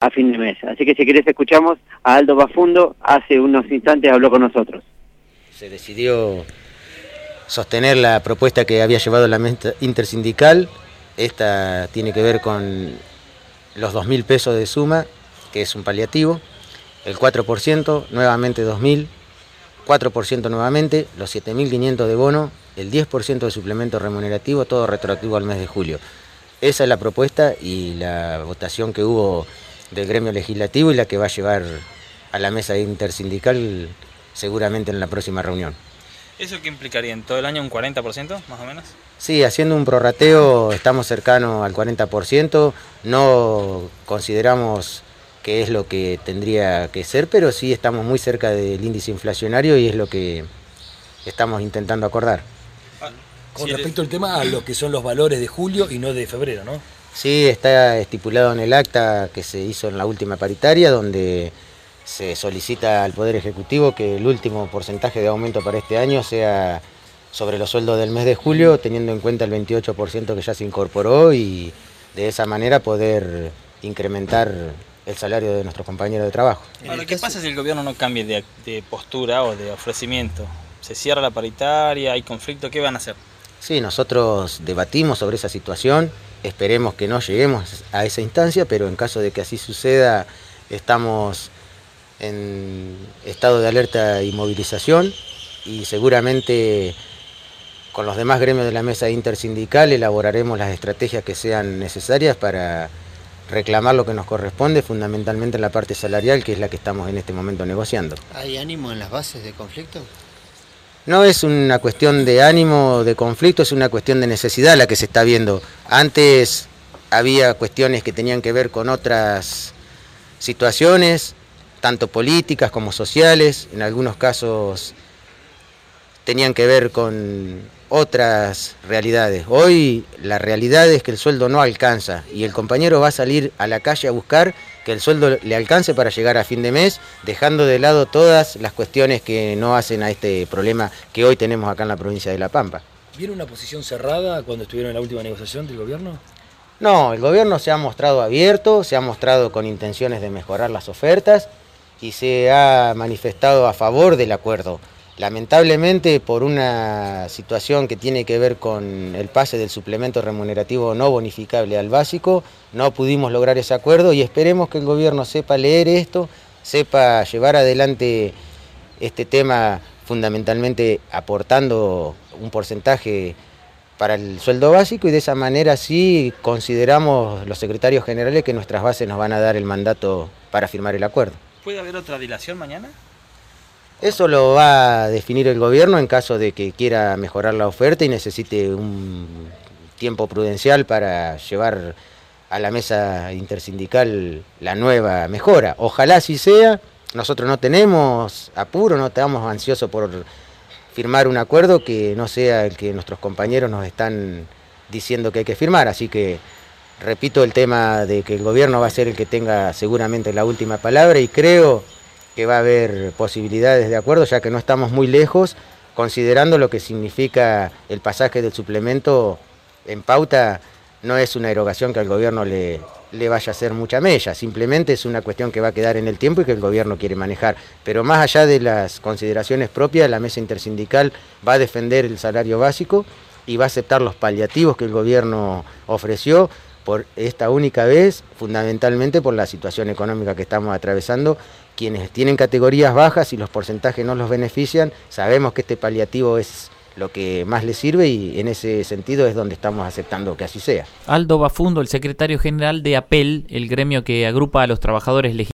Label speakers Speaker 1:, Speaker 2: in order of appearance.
Speaker 1: a fin de mes. Así que si querés escuchamos a Aldo Bafundo, hace unos instantes habló con nosotros.
Speaker 2: Se decidió sostener la propuesta que había llevado la mesa intersindical. Esta tiene que ver con los 2.000 pesos de suma, que es un paliativo, el 4%, nuevamente 2.000, 4% nuevamente, los 7.500 de bono, el 10% de suplemento remunerativo, todo retroactivo al mes de julio. Esa es la propuesta y la votación que hubo del gremio legislativo y la que va a llevar a la mesa intersindical seguramente en la próxima reunión.
Speaker 3: ¿Eso qué implicaría en todo el año un 40% más o menos?
Speaker 2: Sí, haciendo un prorrateo estamos cercanos al 40%, no consideramos que es lo que tendría que ser, pero sí estamos muy cerca del índice inflacionario y es lo que estamos intentando acordar.
Speaker 4: Con respecto al tema a lo que son los valores de julio y no de febrero, ¿no?
Speaker 2: Sí, está estipulado en el acta que se hizo en la última paritaria, donde se solicita al Poder Ejecutivo que el último porcentaje de aumento para este año sea sobre los sueldos del mes de julio, teniendo en cuenta el 28% que ya se incorporó y de esa manera poder incrementar el salario de nuestros compañeros de trabajo.
Speaker 3: Ahora, ¿qué pasa si el gobierno no cambia de, de postura o de ofrecimiento? ¿Se cierra la paritaria? ¿Hay conflicto? ¿Qué van a hacer?
Speaker 2: Sí, nosotros debatimos sobre esa situación, esperemos que no lleguemos a esa instancia, pero en caso de que así suceda, estamos en estado de alerta y movilización y seguramente con los demás gremios de la mesa intersindical elaboraremos las estrategias que sean necesarias para reclamar lo que nos corresponde, fundamentalmente en la parte salarial, que es la que estamos en este momento negociando.
Speaker 5: ¿Hay ánimo en las bases de conflicto?
Speaker 2: No es una cuestión de ánimo, de conflicto, es una cuestión de necesidad la que se está viendo. Antes había cuestiones que tenían que ver con otras situaciones, tanto políticas como sociales, en algunos casos tenían que ver con otras realidades. Hoy la realidad es que el sueldo no alcanza y el compañero va a salir a la calle a buscar que el sueldo le alcance para llegar a fin de mes, dejando de lado todas las cuestiones que no hacen a este problema que hoy tenemos acá en la provincia de La Pampa.
Speaker 4: ¿Viene una posición cerrada cuando estuvieron en la última negociación del gobierno?
Speaker 2: No, el gobierno se ha mostrado abierto, se ha mostrado con intenciones de mejorar las ofertas y se ha manifestado a favor del acuerdo. Lamentablemente, por una situación que tiene que ver con el pase del suplemento remunerativo no bonificable al básico, no pudimos lograr ese acuerdo y esperemos que el gobierno sepa leer esto, sepa llevar adelante este tema fundamentalmente aportando un porcentaje para el sueldo básico y de esa manera sí consideramos los secretarios generales que nuestras bases nos van a dar el mandato para firmar el acuerdo.
Speaker 3: ¿Puede haber otra dilación mañana?
Speaker 2: Eso lo va a definir el gobierno en caso de que quiera mejorar la oferta y necesite un tiempo prudencial para llevar a la mesa intersindical la nueva mejora. Ojalá así sea. Nosotros no tenemos apuro, no estamos ansiosos por firmar un acuerdo que no sea el que nuestros compañeros nos están diciendo que hay que firmar. Así que repito el tema de que el gobierno va a ser el que tenga seguramente la última palabra y creo que va a haber posibilidades de acuerdo, ya que no estamos muy lejos, considerando lo que significa el pasaje del suplemento en pauta, no es una erogación que al gobierno le, le vaya a hacer mucha mella, simplemente es una cuestión que va a quedar en el tiempo y que el gobierno quiere manejar. Pero más allá de las consideraciones propias, la mesa intersindical va a defender el salario básico y va a aceptar los paliativos que el gobierno ofreció por esta única vez, fundamentalmente por la situación económica que estamos atravesando quienes tienen categorías bajas y los porcentajes no los benefician, sabemos que este paliativo es lo que más les sirve y en ese sentido es donde estamos aceptando que así sea.
Speaker 6: Aldo Bafundo, el secretario general de APEL, el gremio que agrupa a los trabajadores legislativos.